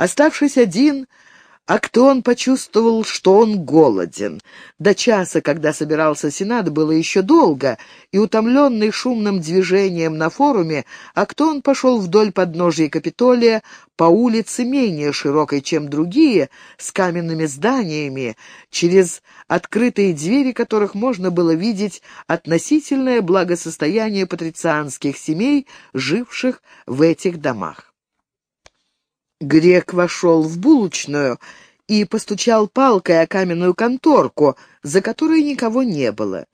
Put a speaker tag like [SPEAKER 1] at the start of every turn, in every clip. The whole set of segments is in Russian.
[SPEAKER 1] Оставшись один, Актон почувствовал, что он голоден. До часа, когда собирался Сенат, было еще долго, и, утомленный шумным движением на форуме, Актон пошел вдоль подножия Капитолия по улице менее широкой, чем другие, с каменными зданиями, через открытые двери которых можно было видеть относительное благосостояние патрицианских семей, живших в этих домах. Грек вошел в булочную и постучал палкой о каменную конторку, за которой никого не было.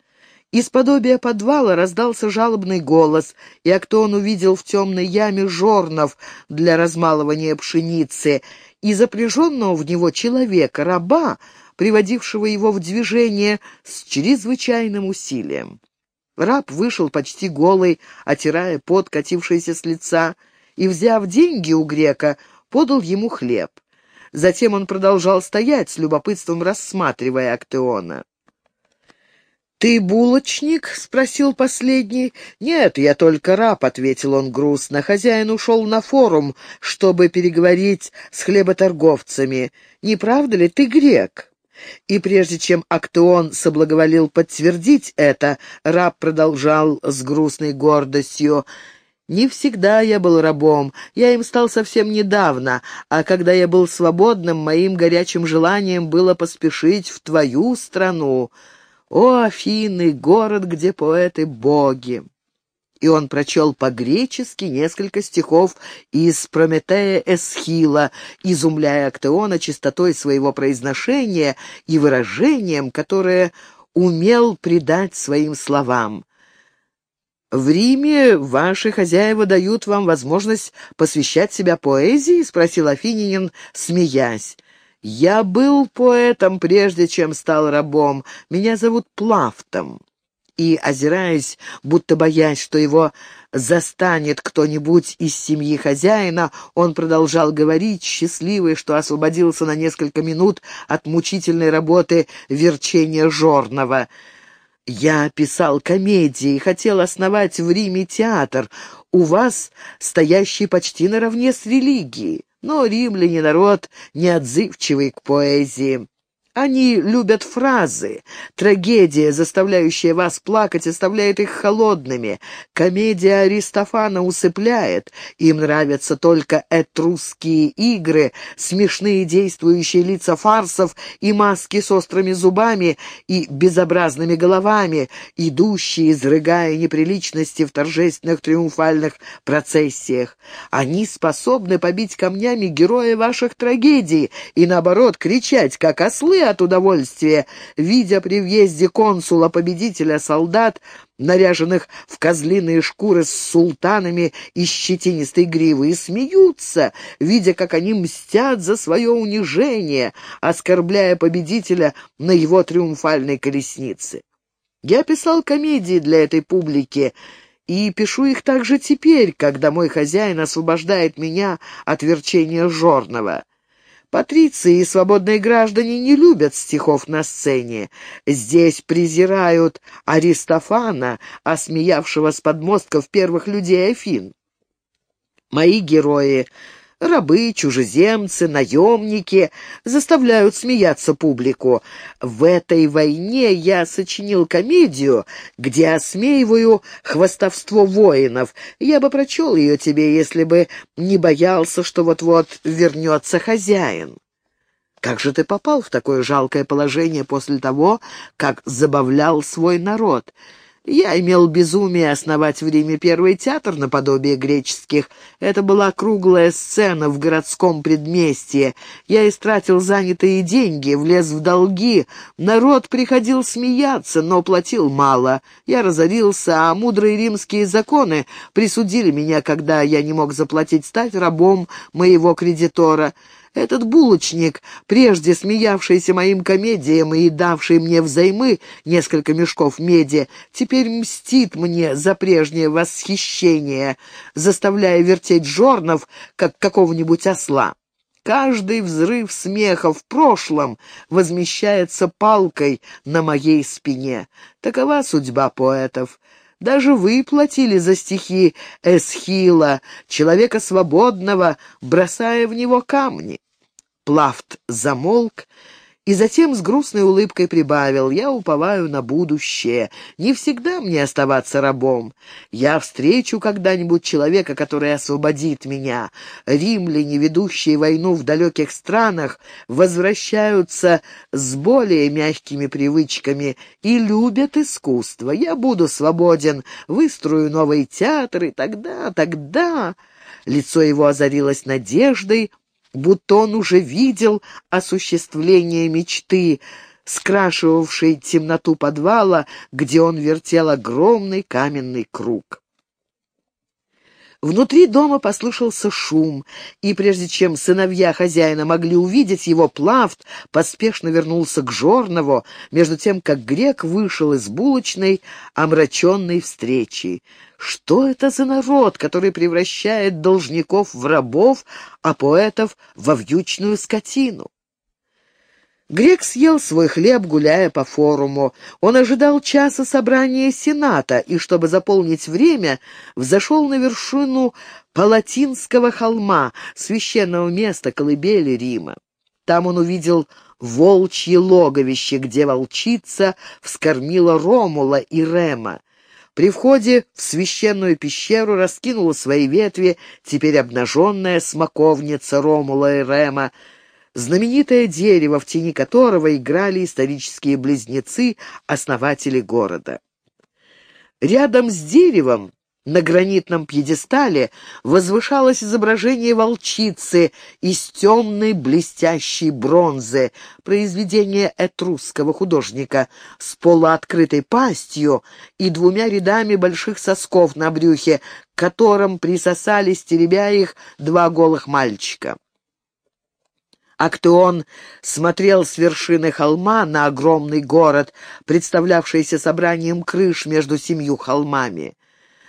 [SPEAKER 1] Из подобия подвала раздался жалобный голос, и Актон увидел в темной яме жорнов для размалывания пшеницы и запряженного в него человека, раба, приводившего его в движение с чрезвычайным усилием. Раб вышел почти голый, отирая пот, катившийся с лица, и, взяв деньги у грека, подал ему хлеб. Затем он продолжал стоять, с любопытством рассматривая Актеона. «Ты булочник?» — спросил последний. «Нет, я только раб», — ответил он грустно. «Хозяин ушел на форум, чтобы переговорить с хлеботорговцами. Не правда ли ты грек?» И прежде чем Актеон соблаговолил подтвердить это, раб продолжал с грустной гордостью. Не всегда я был рабом, я им стал совсем недавно, а когда я был свободным, моим горячим желанием было поспешить в твою страну. О, Афины, город, где поэты-боги!» И он прочел по-гречески несколько стихов из Прометея Эсхила, изумляя Актеона чистотой своего произношения и выражением, которое умел придать своим словам. «В Риме ваши хозяева дают вам возможность посвящать себя поэзии?» — спросил Афининин, смеясь. «Я был поэтом, прежде чем стал рабом. Меня зовут Плафтом». И, озираясь, будто боясь, что его застанет кто-нибудь из семьи хозяина, он продолжал говорить, счастливый, что освободился на несколько минут от мучительной работы верчения жорного — я писал комедии, хотел основать в Риме театр, у вас стоящий почти наравне с религией. Но римляне народ неотзывчивый к поэзии. Они любят фразы. Трагедия, заставляющая вас плакать, оставляет их холодными. Комедия Аристофана усыпляет. Им нравятся только этрусские игры, смешные действующие лица фарсов и маски с острыми зубами и безобразными головами, идущие, изрыгая неприличности в торжественных триумфальных процессиях. Они способны побить камнями героя ваших трагедий и, наоборот, кричать, как ослы, от удовольствия, видя при въезде консула-победителя солдат, наряженных в козлиные шкуры с султанами и щетинистой гривы, и смеются, видя, как они мстят за свое унижение, оскорбляя победителя на его триумфальной колеснице. Я писал комедии для этой публики, и пишу их также теперь, когда мой хозяин освобождает меня от верчения жорного. Патриции и свободные граждане не любят стихов на сцене. Здесь презирают Аристофана, осмеявшего с подмостков первых людей Афин. Мои герои Рабы, чужеземцы, наемники заставляют смеяться публику. В этой войне я сочинил комедию, где осмеиваю хвостовство воинов. Я бы прочел ее тебе, если бы не боялся, что вот-вот вернется хозяин. Как же ты попал в такое жалкое положение после того, как забавлял свой народ?» Я имел безумие основать в Риме первый театр наподобие греческих. Это была круглая сцена в городском предместье. Я истратил занятые деньги, влез в долги. Народ приходил смеяться, но платил мало. Я разорился, а мудрые римские законы присудили меня, когда я не мог заплатить, стать рабом моего кредитора. Этот булочник, прежде смеявшийся моим комедиям и давший мне взаймы несколько мешков меди, теперь мстит мне за прежнее восхищение, заставляя вертеть жорнов, как какого-нибудь осла. Каждый взрыв смеха в прошлом возмещается палкой на моей спине. Такова судьба поэтов. Даже вы платили за стихи Эсхила, человека свободного, бросая в него камни. Плафт замолк и затем с грустной улыбкой прибавил, «Я уповаю на будущее. Не всегда мне оставаться рабом. Я встречу когда-нибудь человека, который освободит меня. Римляне, ведущие войну в далеких странах, возвращаются с более мягкими привычками и любят искусство. Я буду свободен, выстрою новый театр, и тогда, тогда...» Лицо его озарилось надеждой, будто он уже видел осуществление мечты, скрашивавшей темноту подвала, где он вертел огромный каменный круг. Внутри дома послышался шум, и прежде чем сыновья хозяина могли увидеть его, Плафт поспешно вернулся к Жорнову, между тем, как грек вышел из булочной, омраченной встречей. Что это за народ, который превращает должников в рабов, а поэтов во вьючную скотину? Грек съел свой хлеб, гуляя по форуму. Он ожидал часа собрания Сената и, чтобы заполнить время, взошел на вершину Палатинского холма, священного места колыбели Рима. Там он увидел волчье логовище, где волчица вскормила Ромула и Рема. При входе в священную пещеру раскинула свои ветви теперь обнаженная смоковница Ромула и Рема, знаменитое дерево, в тени которого играли исторические близнецы, основатели города. Рядом с деревом на гранитном пьедестале возвышалось изображение волчицы из темной блестящей бронзы, произведение этрусского художника, с полуоткрытой пастью и двумя рядами больших сосков на брюхе, к которым присосались, теребя их, два голых мальчика. Актеон смотрел с вершины холма на огромный город, представлявшийся собранием крыш между семью холмами.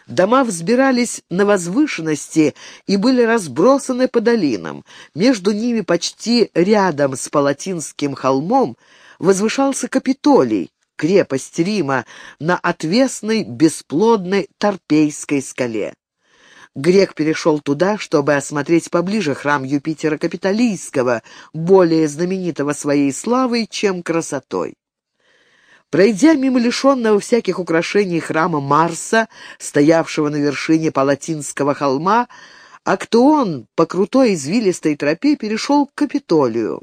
[SPEAKER 1] Дома взбирались на возвышенности и были разбросаны по долинам. Между ними почти рядом с Палатинским холмом возвышался Капитолий, крепость Рима, на отвесной бесплодной Торпейской скале. Грек перешел туда, чтобы осмотреть поближе храм Юпитера Капитолийского, более знаменитого своей славой, чем красотой. Пройдя мимо лишенного всяких украшений храма Марса, стоявшего на вершине Палатинского холма, Актуон по крутой извилистой тропе перешел к Капитолию.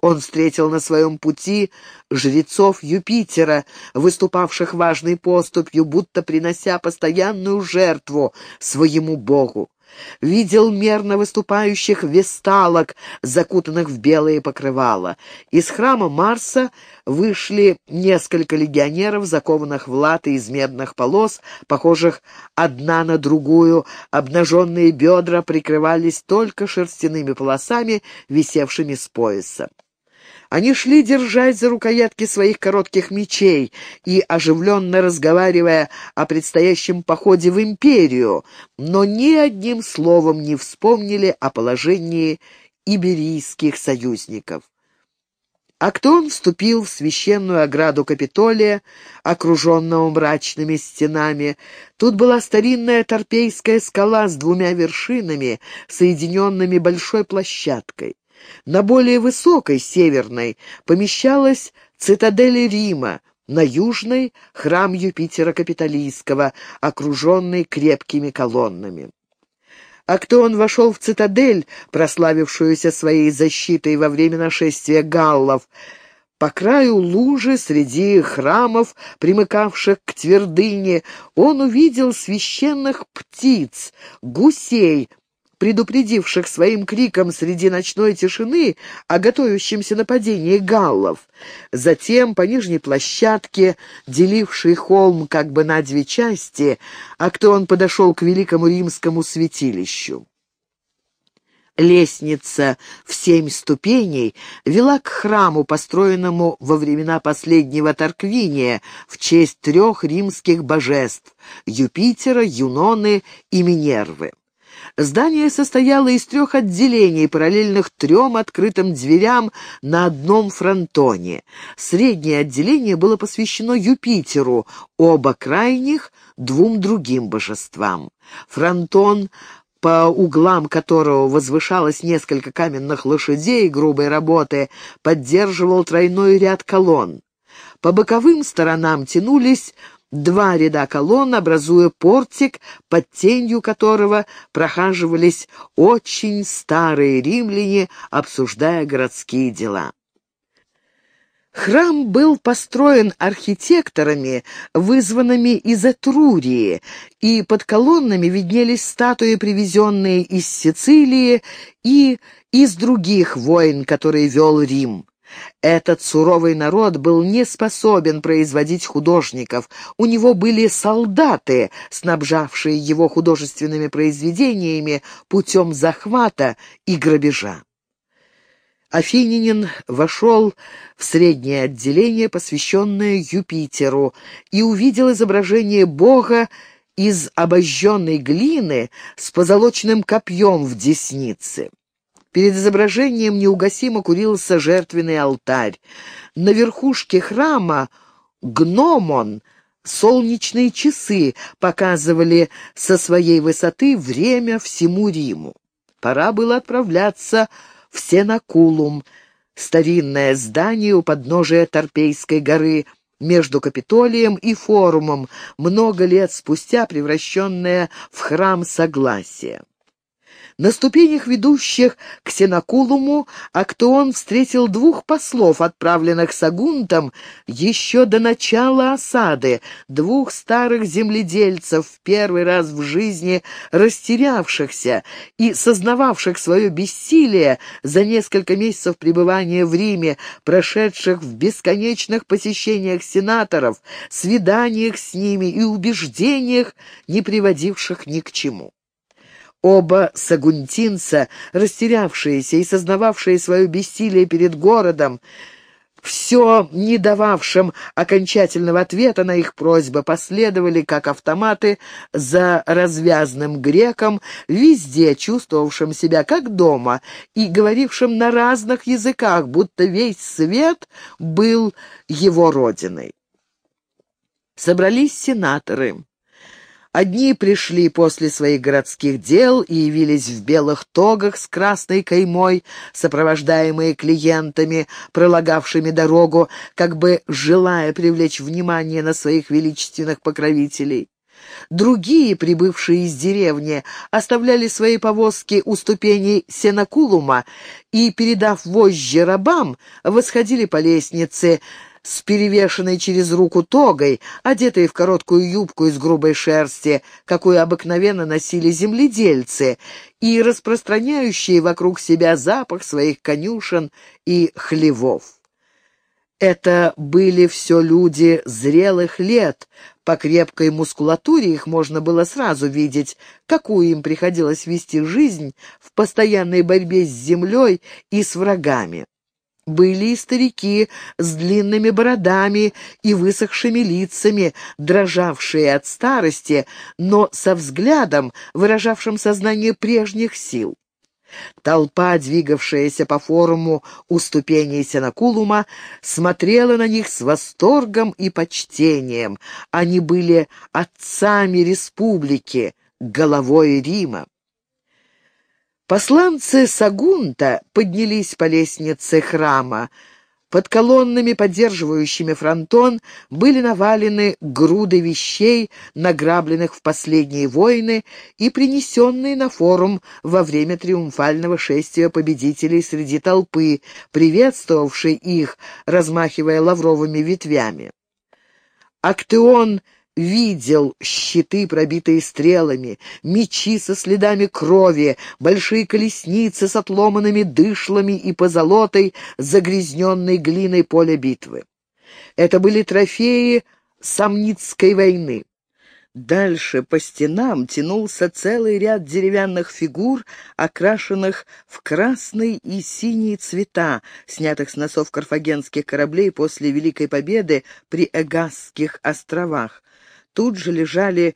[SPEAKER 1] Он встретил на своем пути жрецов Юпитера, выступавших важной поступью, будто принося постоянную жертву своему богу. Видел мерно выступающих весталок, закутанных в белые покрывала. Из храма Марса вышли несколько легионеров, закованных в латы из медных полос, похожих одна на другую. Обнаженные бедра прикрывались только шерстяными полосами, висевшими с пояса. Они шли держать за рукоятки своих коротких мечей и, оживленно разговаривая о предстоящем походе в империю, но ни одним словом не вспомнили о положении иберийских союзников. Актон вступил в священную ограду Капитолия, окруженного мрачными стенами. Тут была старинная торпейская скала с двумя вершинами, соединенными большой площадкой. На более высокой, северной, помещалась цитадель Рима, на южной — храм Юпитера Капитолийского, окруженный крепкими колоннами. Актеон вошел в цитадель, прославившуюся своей защитой во время нашествия галлов, по краю лужи среди храмов, примыкавших к твердыне, он увидел священных птиц, гусей, предупредивших своим криком среди ночной тишины о готовящемся нападении галлов. Затем по нижней площадке, делившей холм как бы на две части, а кто он подошел к великому римскому святилищу. Лестница в семь ступеней вела к храму, построенному во времена последнего Тарквиния в честь трех римских божеств — Юпитера, Юноны и Минервы. Здание состояло из трех отделений, параллельных трем открытым дверям на одном фронтоне. Среднее отделение было посвящено Юпитеру, оба крайних — двум другим божествам. Фронтон по углам которого возвышалось несколько каменных лошадей грубой работы, поддерживал тройной ряд колонн. По боковым сторонам тянулись два ряда колонн, образуя портик, под тенью которого прохаживались очень старые римляне, обсуждая городские дела. Храм был построен архитекторами, вызванными из Этрурии, и под колоннами виднелись статуи, привезенные из Сицилии и из других войн, которые вел Рим. Этот суровый народ был не способен производить художников. У него были солдаты, снабжавшие его художественными произведениями путем захвата и грабежа. Афининин вошел в среднее отделение, посвященное Юпитеру, и увидел изображение бога из обожженной глины с позолоченным копьем в деснице. Перед изображением неугасимо курился жертвенный алтарь. На верхушке храма гномон — солнечные часы показывали со своей высоты время всему Риму. Пора было отправляться в Сенакулум, старинное здание у подножия Торпейской горы, между Капитолием и Форумом, много лет спустя превращенное в храм Согласия. На ступенях, ведущих к Сенакулуму, Актеон встретил двух послов, отправленных Сагунтом еще до начала осады, двух старых земледельцев, в первый раз в жизни растерявшихся и сознававших свое бессилие за несколько месяцев пребывания в Риме, прошедших в бесконечных посещениях сенаторов, свиданиях с ними и убеждениях, не приводивших ни к чему. Оба сагунтинца, растерявшиеся и сознававшие свое бессилие перед городом, все не дававшим окончательного ответа на их просьбы, последовали, как автоматы, за развязным греком, везде чувствовавшим себя как дома и говорившим на разных языках, будто весь свет был его родиной. Собрались сенаторы. Одни пришли после своих городских дел и явились в белых тогах с красной каймой, сопровождаемые клиентами, пролагавшими дорогу, как бы желая привлечь внимание на своих величественных покровителей. Другие, прибывшие из деревни, оставляли свои повозки у ступеней Сенакулума и, передав вожжи рабам, восходили по лестнице, с перевешенной через руку тогой, одетой в короткую юбку из грубой шерсти, какую обыкновенно носили земледельцы, и распространяющие вокруг себя запах своих конюшен и хлевов. Это были все люди зрелых лет, по крепкой мускулатуре их можно было сразу видеть, какую им приходилось вести жизнь в постоянной борьбе с землей и с врагами. Были и старики с длинными бородами и высохшими лицами, дрожавшие от старости, но со взглядом, выражавшим сознание прежних сил. Толпа, двигавшаяся по форуму у ступеней Сенакулума, смотрела на них с восторгом и почтением. Они были отцами республики, головой Рима. Посланцы Сагунта поднялись по лестнице храма. Под колоннами, поддерживающими фронтон, были навалены груды вещей, награбленных в последние войны и принесенные на форум во время триумфального шествия победителей среди толпы, приветствовавшей их, размахивая лавровыми ветвями. Актеон видел щиты, пробитые стрелами, мечи со следами крови, большие колесницы с отломанными дышлами и позолотой, загрязненной глиной поля битвы. Это были трофеи Самницкой войны. Дальше по стенам тянулся целый ряд деревянных фигур, окрашенных в красный и синий цвета, снятых с носов карфагенских кораблей после Великой Победы при Эгасских островах, Тут же лежали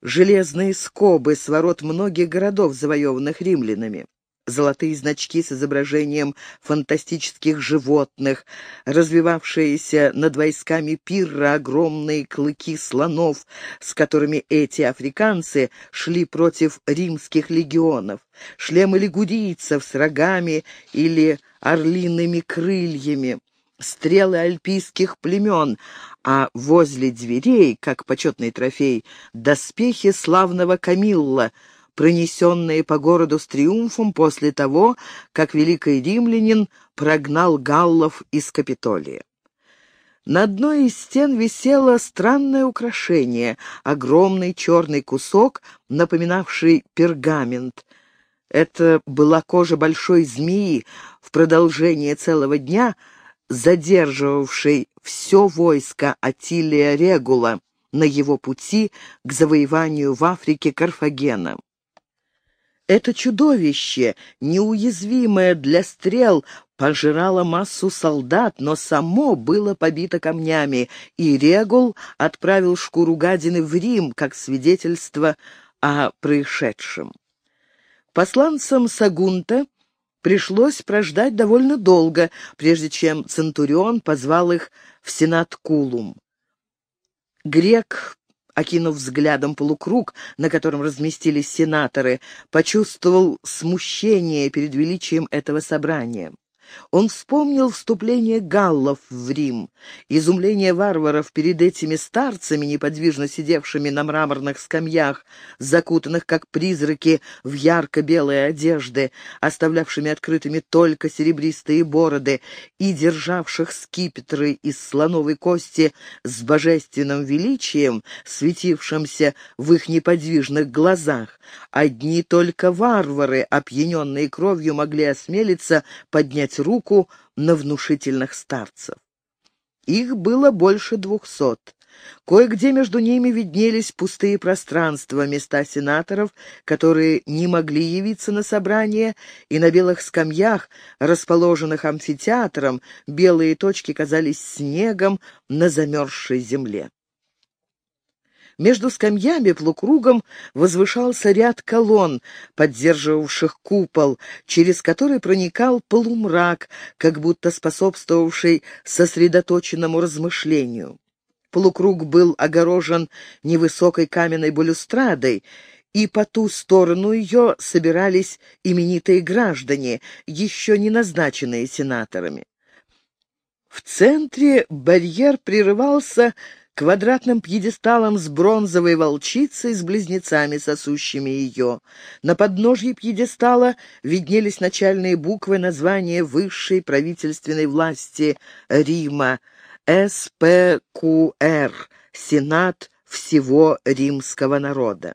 [SPEAKER 1] железные скобы с ворот многих городов, завоеванных римлянами. Золотые значки с изображением фантастических животных, развивавшиеся над войсками пирра огромные клыки слонов, с которыми эти африканцы шли против римских легионов, шлемы лигурийцев с рогами или орлиными крыльями, стрелы альпийских племен, а возле дверей, как почетный трофей, доспехи славного Камилла — пронесенные по городу с триумфом после того, как великий римлянин прогнал галлов из Капитолия. На одной из стен висело странное украшение — огромный черный кусок, напоминавший пергамент. Это была кожа большой змеи в продолжение целого дня, задерживавшей все войско Атилия Регула на его пути к завоеванию в Африке Карфагена. Это чудовище, неуязвимое для стрел, пожирало массу солдат, но само было побито камнями, и Регул отправил шкуру гадины в Рим как свидетельство о происшедшем. Посланцам Сагунта пришлось прождать довольно долго, прежде чем Центурион позвал их в Сенат Кулум. Грек окинув взглядом полукруг, на котором разместились сенаторы, почувствовал смущение перед величием этого собрания. Он вспомнил вступление галлов в Рим, изумление варваров перед этими старцами, неподвижно сидевшими на мраморных скамьях, закутанных как призраки в ярко-белые одежды, оставлявшими открытыми только серебристые бороды и державших скипетры из слоновой кости с божественным величием, светившимся в их неподвижных глазах. Одни только варвары, опьяненные кровью, могли осмелиться поднять руку на внушительных старцев. Их было больше двухсот. Кое-где между ними виднелись пустые пространства, места сенаторов, которые не могли явиться на собрание, и на белых скамьях, расположенных амфитеатром, белые точки казались снегом на замерзшей земле. Между скамьями полукругом возвышался ряд колонн, поддерживавших купол, через который проникал полумрак, как будто способствовавший сосредоточенному размышлению. Полукруг был огорожен невысокой каменной балюстрадой, и по ту сторону ее собирались именитые граждане, еще не назначенные сенаторами. В центре барьер прерывался квадратным пьедесталом с бронзовой волчицей с близнецами, сосущими ее. На подножье пьедестала виднелись начальные буквы названия высшей правительственной власти Рима СПQР — Сенат всего римского народа.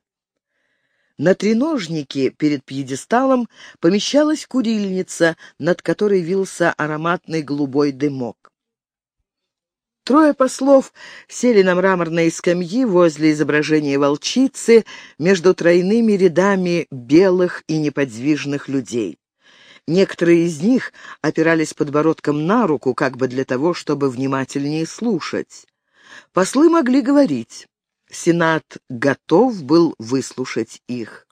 [SPEAKER 1] На треножнике перед пьедесталом помещалась курильница, над которой вился ароматный голубой дымок. Трое послов сели на мраморные скамьи возле изображения волчицы между тройными рядами белых и неподвижных людей. Некоторые из них опирались подбородком на руку, как бы для того, чтобы внимательнее слушать. Послы могли говорить. Сенат готов был выслушать их.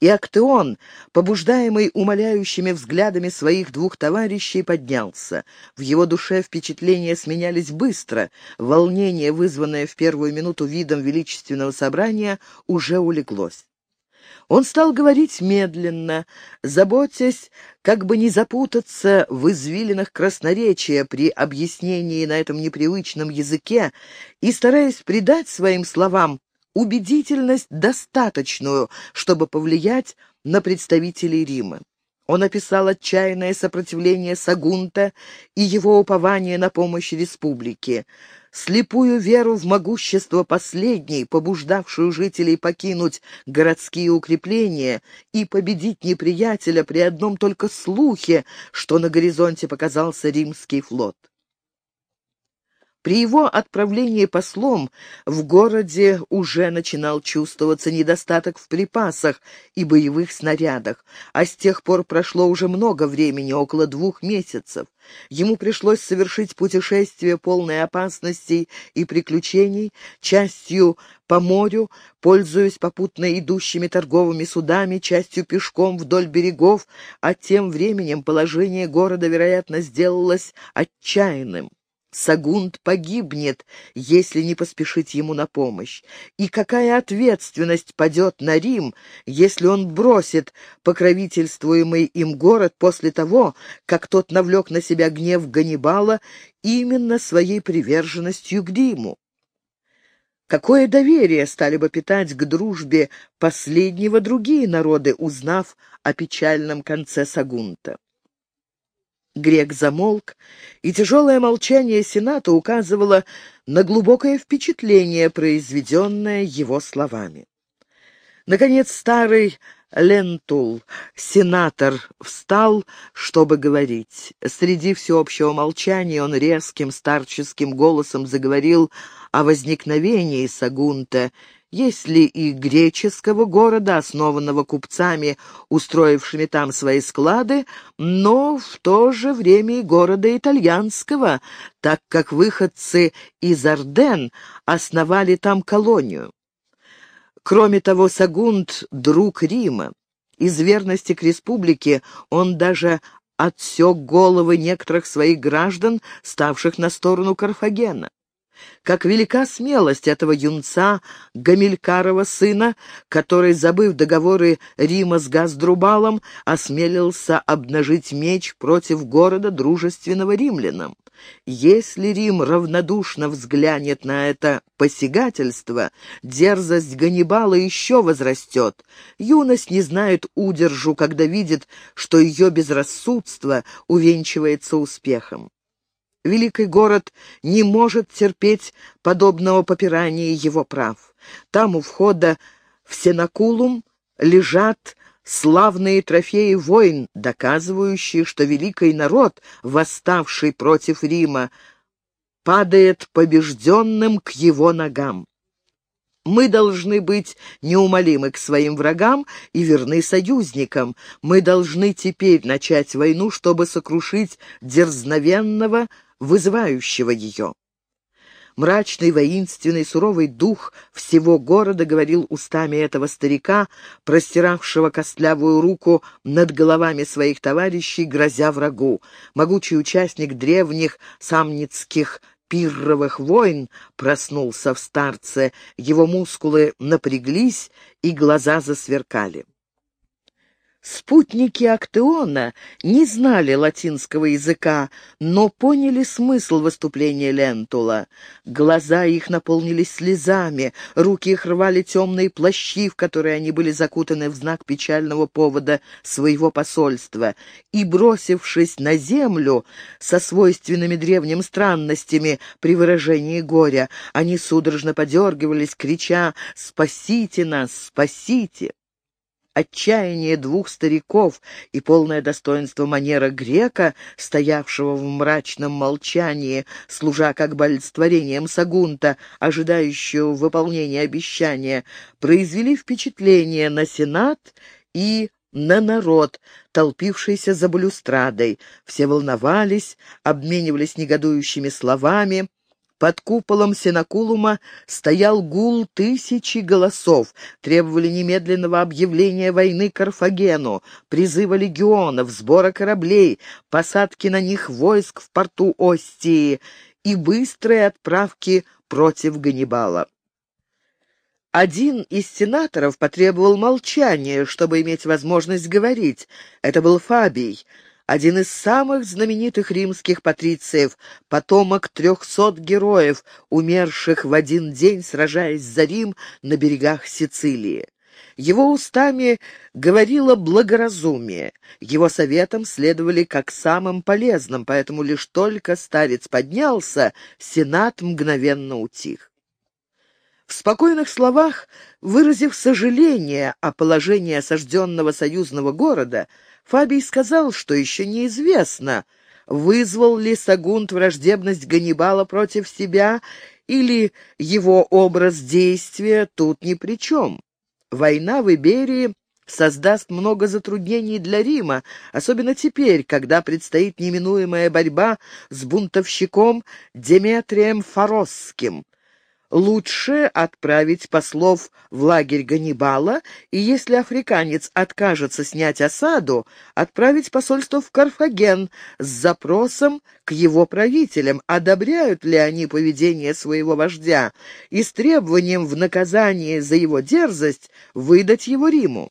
[SPEAKER 1] И Актеон, побуждаемый умоляющими взглядами своих двух товарищей, поднялся. В его душе впечатления сменялись быстро, волнение, вызванное в первую минуту видом величественного собрания, уже улеглось. Он стал говорить медленно, заботясь, как бы не запутаться в извилинах красноречия при объяснении на этом непривычном языке и стараясь придать своим словам убедительность достаточную, чтобы повлиять на представителей Рима. Он описал отчаянное сопротивление Сагунта и его упование на помощь республике, слепую веру в могущество последней, побуждавшую жителей покинуть городские укрепления и победить неприятеля при одном только слухе, что на горизонте показался римский флот. При его отправлении послом в городе уже начинал чувствоваться недостаток в припасах и боевых снарядах, а с тех пор прошло уже много времени, около двух месяцев. Ему пришлось совершить путешествие полное опасностей и приключений, частью по морю, пользуясь попутно идущими торговыми судами, частью пешком вдоль берегов, а тем временем положение города, вероятно, сделалось отчаянным. Сагунд погибнет, если не поспешить ему на помощь. И какая ответственность падет на Рим, если он бросит покровительствуемый им город после того, как тот навлек на себя гнев Ганнибала именно своей приверженностью к Риму? Какое доверие стали бы питать к дружбе последнего другие народы, узнав о печальном конце Сагунта? Грек замолк, и тяжелое молчание Сената указывало на глубокое впечатление, произведенное его словами. Наконец старый Лентул, сенатор, встал, чтобы говорить. Среди всеобщего молчания он резким старческим голосом заговорил о возникновении Сагунта если и греческого города, основанного купцами, устроившими там свои склады, но в то же время и города итальянского, так как выходцы из Орден основали там колонию. Кроме того, Сагунд — друг Рима. Из верности к республике он даже отсек головы некоторых своих граждан, ставших на сторону Карфагена. Как велика смелость этого юнца, Гамилькарова сына, который, забыв договоры Рима с Газдрубалом, осмелился обнажить меч против города, дружественного римлянам. Если Рим равнодушно взглянет на это посягательство, дерзость Ганнибала еще возрастет. Юность не знает удержу, когда видит, что ее безрассудство увенчивается успехом. Великий город не может терпеть подобного попирания его прав. Там у входа в Сенакулум лежат славные трофеи войн, доказывающие, что великий народ, восставший против Рима, падает побежденным к его ногам. Мы должны быть неумолимы к своим врагам и верны союзникам. Мы должны теперь начать войну, чтобы сокрушить дерзновенного, вызывающего ее. Мрачный, воинственный, суровый дух всего города говорил устами этого старика, простиравшего костлявую руку над головами своих товарищей, грозя врагу. Могучий участник древних самницких пирровых войн проснулся в старце, его мускулы напряглись и глаза засверкали. Спутники Актеона не знали латинского языка, но поняли смысл выступления Лентула. Глаза их наполнились слезами, руки их рвали темные плащи, в которые они были закутаны в знак печального повода своего посольства, и, бросившись на землю со свойственными древним странностями при выражении горя, они судорожно подергивались, крича «Спасите нас! Спасите!» Отчаяние двух стариков и полное достоинство манера грека, стоявшего в мрачном молчании, служа как бы олицетворением Сагунта, ожидающего выполнения обещания, произвели впечатление на Сенат и на народ, толпившийся за балюстрадой. Все волновались, обменивались негодующими словами, под куполом Синакулума стоял гул тысячи голосов, требовали немедленного объявления войны Карфагену, призыва легионов, сбора кораблей, посадки на них войск в порту Остии и быстрой отправки против Ганнибала. Один из сенаторов потребовал молчания, чтобы иметь возможность говорить. Это был Фабий один из самых знаменитых римских патрициев, потомок трехсот героев, умерших в один день, сражаясь за Рим на берегах Сицилии. Его устами говорило благоразумие, его советам следовали как самым полезным, поэтому лишь только старец поднялся, сенат мгновенно утих. В спокойных словах, выразив сожаление о положении осажденного союзного города, Фабий сказал, что еще неизвестно, вызвал ли Сагунт враждебность Ганнибала против себя, или его образ действия тут ни при чем. Война в Иберии создаст много затруднений для Рима, особенно теперь, когда предстоит неминуемая борьба с бунтовщиком Деметрием Форосским. Лучше отправить послов в лагерь Ганнибала, и если африканец откажется снять осаду, отправить посольство в Карфаген с запросом к его правителям, одобряют ли они поведение своего вождя, и с требованием в наказание за его дерзость выдать его Риму.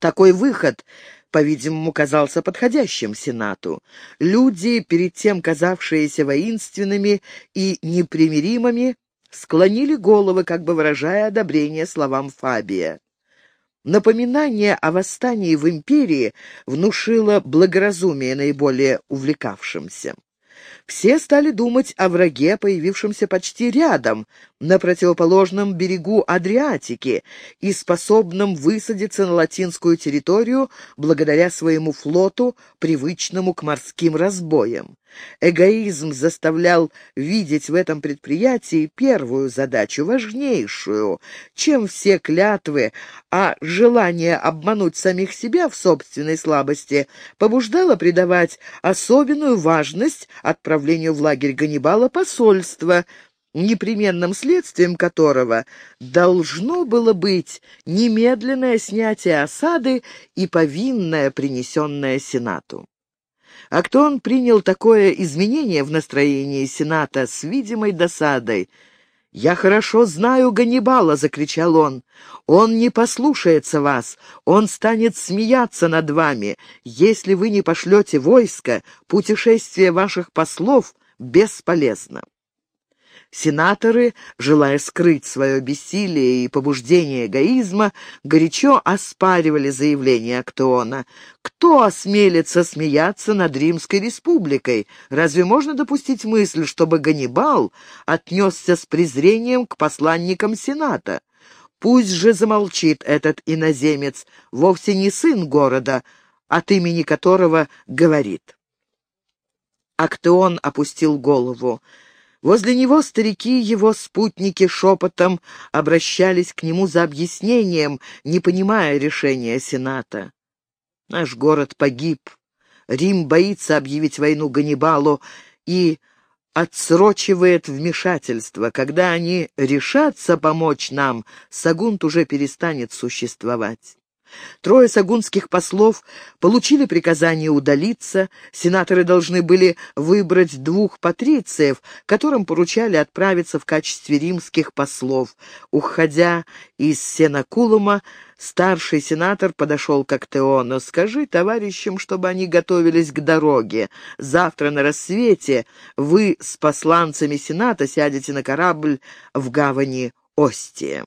[SPEAKER 1] Такой выход по-видимому, казался подходящим Сенату. Люди, перед тем казавшиеся воинственными и непримиримыми, склонили головы, как бы выражая одобрение словам Фабия. Напоминание о восстании в империи внушило благоразумие наиболее увлекавшимся. Все стали думать о враге, появившемся почти рядом, на противоположном берегу Адриатики и способном высадиться на латинскую территорию благодаря своему флоту, привычному к морским разбоям. Эгоизм заставлял видеть в этом предприятии первую задачу, важнейшую, чем все клятвы, а желание обмануть самих себя в собственной слабости побуждало придавать особенную важность отправлению в лагерь Ганнибала посольства, непременным следствием которого должно было быть немедленное снятие осады и повинное, принесенное Сенату. Актон принял такое изменение в настроении Сената с видимой досадой. «Я хорошо знаю Ганнибала!» — закричал он. «Он не послушается вас, он станет смеяться над вами. Если вы не пошлете войско, путешествие ваших послов бесполезно». Сенаторы, желая скрыть свое бессилие и побуждение эгоизма, горячо оспаривали заявление Актеона. Кто осмелится смеяться над Римской республикой? Разве можно допустить мысль, чтобы Ганнибал отнесся с презрением к посланникам Сената? Пусть же замолчит этот иноземец, вовсе не сын города, от имени которого говорит. Актеон опустил голову. Возле него старики, его спутники шепотом обращались к нему за объяснением, не понимая решения Сената. Наш город погиб. Рим боится объявить войну Ганнибалу и отсрочивает вмешательство. Когда они решатся помочь нам, Сагунт уже перестанет существовать. Трое сагунских послов получили приказание удалиться, сенаторы должны были выбрать двух патрициев, которым поручали отправиться в качестве римских послов. Уходя из Сенакулума, старший сенатор подошел к Актеону. «Скажи товарищам, чтобы они готовились к дороге. Завтра на рассвете вы с посланцами сената сядете на корабль в гавани Остия».